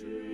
This